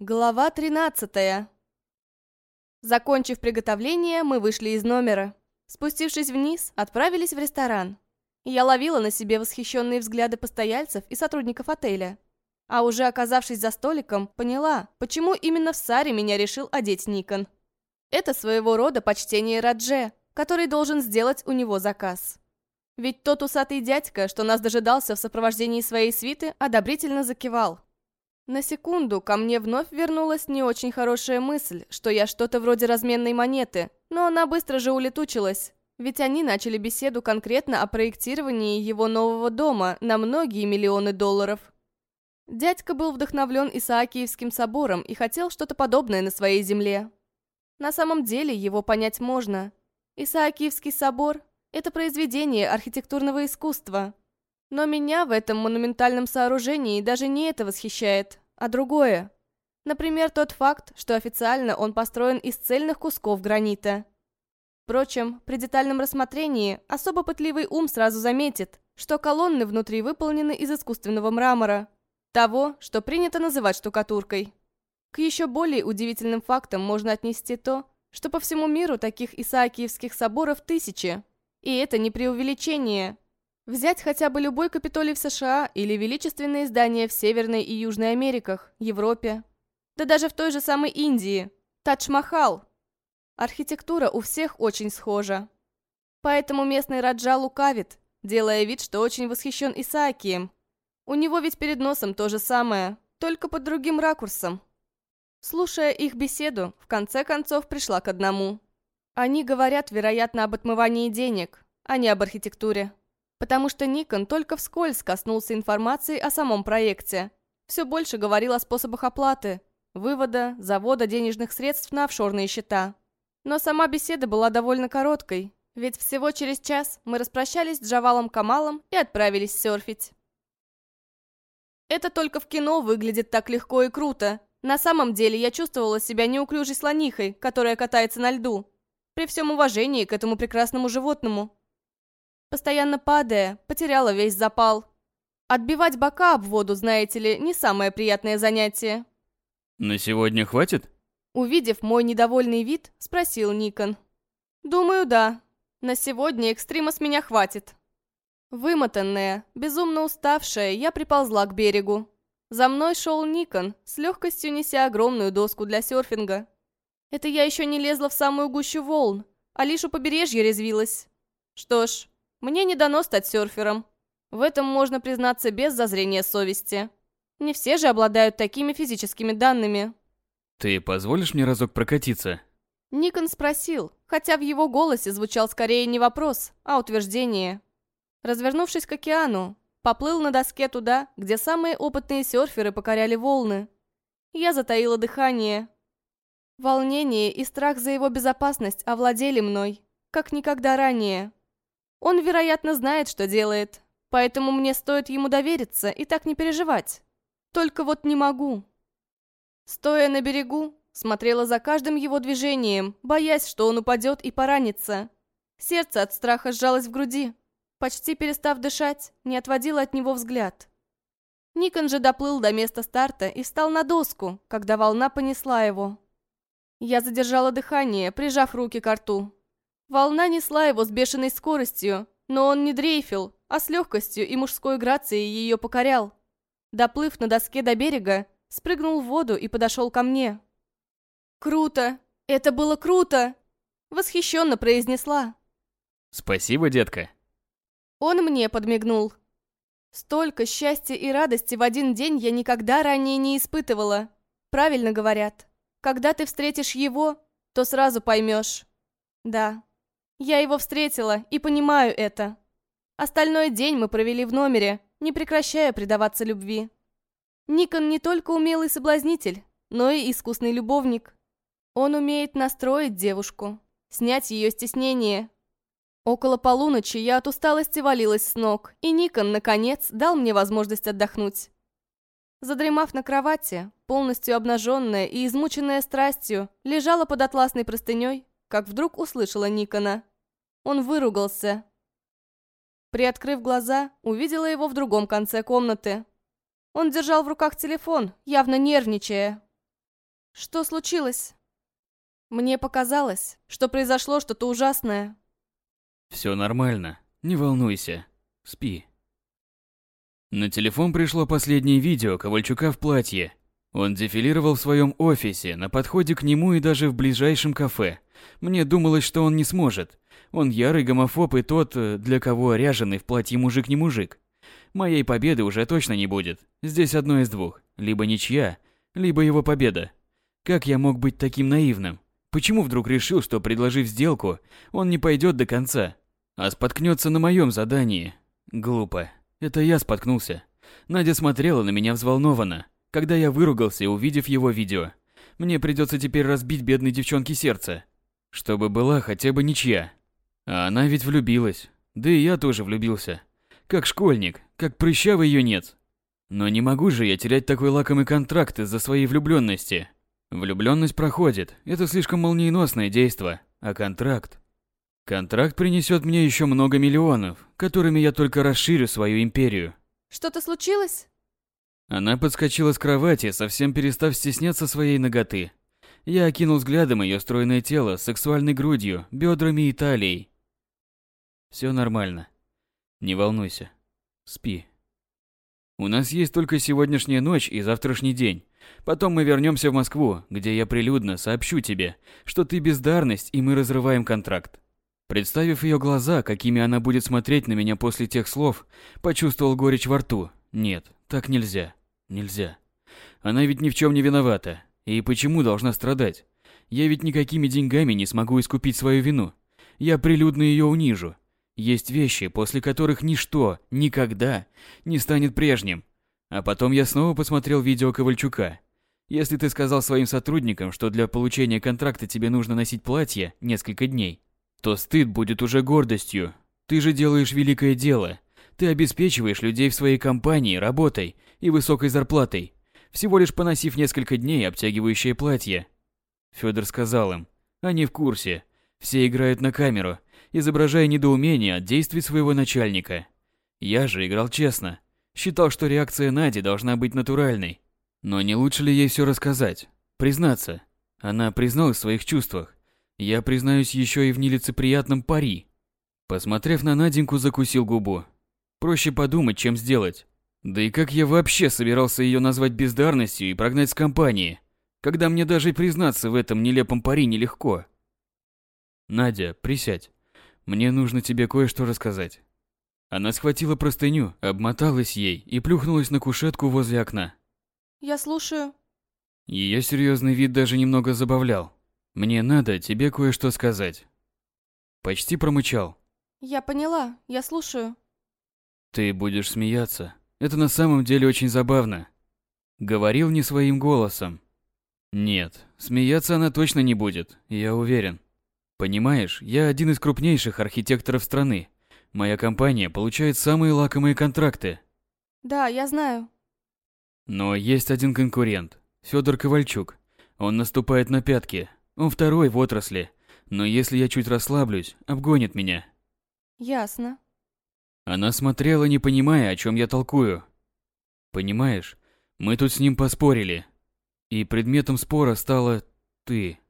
Глава 13 Закончив приготовление, мы вышли из номера. Спустившись вниз, отправились в ресторан. Я ловила на себе восхищенные взгляды постояльцев и сотрудников отеля. А уже оказавшись за столиком, поняла, почему именно в Саре меня решил одеть Никон. Это своего рода почтение Радже, который должен сделать у него заказ. Ведь тот усатый дядька, что нас дожидался в сопровождении своей свиты, одобрительно закивал. На секунду ко мне вновь вернулась не очень хорошая мысль, что я что-то вроде разменной монеты, но она быстро же улетучилась. Ведь они начали беседу конкретно о проектировании его нового дома на многие миллионы долларов. Дядька был вдохновлен Исаакиевским собором и хотел что-то подобное на своей земле. На самом деле его понять можно. Исаакиевский собор – это произведение архитектурного искусства, но меня в этом монументальном сооружении даже не это восхищает, а другое. Например, тот факт, что официально он построен из цельных кусков гранита. Впрочем, при детальном рассмотрении особо пытливый ум сразу заметит, что колонны внутри выполнены из искусственного мрамора, того, что принято называть штукатуркой. К еще более удивительным фактам можно отнести то, что по всему миру таких Исаакиевских соборов тысячи. И это не преувеличение – Взять хотя бы любой Капитолий в США или величественные здания в Северной и Южной Америках, Европе. Да даже в той же самой Индии. Тадж-Махал. Архитектура у всех очень схожа. Поэтому местный Раджа лукавит, делая вид, что очень восхищен Исаакием. У него ведь перед носом то же самое, только под другим ракурсом. Слушая их беседу, в конце концов пришла к одному. Они говорят, вероятно, об отмывании денег, а не об архитектуре потому что Никон только вскользь коснулся информации о самом проекте. Все больше говорил о способах оплаты, вывода, завода денежных средств на офшорные счета. Но сама беседа была довольно короткой, ведь всего через час мы распрощались с Джавалом Камалом и отправились серфить. Это только в кино выглядит так легко и круто. На самом деле я чувствовала себя неуклюжей слонихой, которая катается на льду. При всем уважении к этому прекрасному животному. Постоянно падая, потеряла весь запал. Отбивать бока об воду, знаете ли, не самое приятное занятие. «На сегодня хватит?» Увидев мой недовольный вид, спросил Никон. «Думаю, да. На сегодня экстрима с меня хватит». Вымотанная, безумно уставшая, я приползла к берегу. За мной шел Никон, с легкостью неся огромную доску для серфинга. Это я еще не лезла в самую гущу волн, а лишь у побережья резвилась. Что ж, мне не дано стать серфером. В этом можно признаться без зазрения совести. Не все же обладают такими физическими данными. «Ты позволишь мне разок прокатиться?» Никон спросил, хотя в его голосе звучал скорее не вопрос, а утверждение. Развернувшись к океану, поплыл на доске туда, где самые опытные серферы покоряли волны. Я затаила дыхание. Волнение и страх за его безопасность овладели мной, как никогда ранее. Он, вероятно, знает, что делает, поэтому мне стоит ему довериться и так не переживать. Только вот не могу. Стоя на берегу, смотрела за каждым его движением, боясь, что он упадет и поранится. Сердце от страха сжалось в груди. Почти перестав дышать, не отводила от него взгляд. Никон же доплыл до места старта и встал на доску, когда волна понесла его. Я задержала дыхание, прижав руки к рту. Волна несла его с бешеной скоростью, но он не дрейфил, а с легкостью и мужской грацией ее покорял. Доплыв на доске до берега, спрыгнул в воду и подошел ко мне. «Круто! Это было круто!» Восхищенно произнесла. «Спасибо, детка!» Он мне подмигнул. Столько счастья и радости в один день я никогда ранее не испытывала. Правильно говорят. Когда ты встретишь его, то сразу поймешь. Да, я его встретила и понимаю это. Остальной день мы провели в номере, не прекращая предаваться любви. Никон не только умелый соблазнитель, но и искусный любовник. Он умеет настроить девушку, снять ее стеснение. Около полуночи я от усталости валилась с ног, и Никон, наконец, дал мне возможность отдохнуть. Задремав на кровати, полностью обнаженная и измученная страстью, лежала под атласной простыней, как вдруг услышала Никона. Он выругался. Приоткрыв глаза, увидела его в другом конце комнаты. Он держал в руках телефон, явно нервничая. Что случилось? Мне показалось, что произошло что-то ужасное. Все нормально, не волнуйся. Спи. На телефон пришло последнее видео Ковальчука в платье. Он дефилировал в своем офисе, на подходе к нему и даже в ближайшем кафе. Мне думалось, что он не сможет. Он ярый гомофоб и тот, э, для кого ряженый в платье мужик не мужик. Моей победы уже точно не будет. Здесь одно из двух. Либо ничья, либо его победа. Как я мог быть таким наивным? Почему вдруг решил, что, предложив сделку, он не пойдет до конца, а споткнется на моем задании? Глупо. Это я споткнулся. Надя смотрела на меня взволнованно, когда я выругался, увидев его видео. Мне придется теперь разбить бедной девчонке сердце, чтобы была хотя бы ничья. А она ведь влюбилась. Да и я тоже влюбился. Как школьник, как прыщавый юнец. Но не могу же я терять такой лакомый контракт из-за своей влюбленности. Влюбленность проходит, это слишком молниеносное действо, а контракт... Контракт принесет мне еще много миллионов, которыми я только расширю свою империю. Что-то случилось? Она подскочила с кровати, совсем перестав стесняться своей ноготы. Я окинул взглядом ее стройное тело с сексуальной грудью, бедрами и талией. Все нормально. Не волнуйся. Спи. У нас есть только сегодняшняя ночь и завтрашний день. Потом мы вернемся в Москву, где я прилюдно сообщу тебе, что ты бездарность и мы разрываем контракт. Представив ее глаза, какими она будет смотреть на меня после тех слов, почувствовал горечь во рту. Нет, так нельзя. Нельзя. Она ведь ни в чем не виновата. И почему должна страдать? Я ведь никакими деньгами не смогу искупить свою вину. Я прилюдно ее унижу. Есть вещи, после которых ничто, никогда не станет прежним. А потом я снова посмотрел видео Ковальчука. Если ты сказал своим сотрудникам, что для получения контракта тебе нужно носить платье несколько дней, то стыд будет уже гордостью. Ты же делаешь великое дело. Ты обеспечиваешь людей в своей компании работой и высокой зарплатой, всего лишь поносив несколько дней обтягивающее платье. Федор сказал им, они в курсе. Все играют на камеру, изображая недоумение от действий своего начальника. Я же играл честно. Считал, что реакция Нади должна быть натуральной. Но не лучше ли ей все рассказать? Признаться. Она призналась в своих чувствах. Я признаюсь еще и в нелицеприятном пари. Посмотрев на Наденьку, закусил губу. Проще подумать, чем сделать. Да и как я вообще собирался ее назвать бездарностью и прогнать с компании, когда мне даже признаться в этом нелепом пари нелегко. Надя, присядь. Мне нужно тебе кое-что рассказать. Она схватила простыню, обмоталась ей и плюхнулась на кушетку возле окна. Я слушаю. Ее серьезный вид даже немного забавлял. Мне надо тебе кое-что сказать. Почти промычал. Я поняла, я слушаю. Ты будешь смеяться. Это на самом деле очень забавно. Говорил не своим голосом. Нет, смеяться она точно не будет, я уверен. Понимаешь, я один из крупнейших архитекторов страны. Моя компания получает самые лакомые контракты. Да, я знаю. Но есть один конкурент, Федор Ковальчук. Он наступает на пятки, он второй в отрасли, но если я чуть расслаблюсь, обгонит меня. Ясно. Она смотрела, не понимая, о чем я толкую. Понимаешь, мы тут с ним поспорили. И предметом спора стала ты.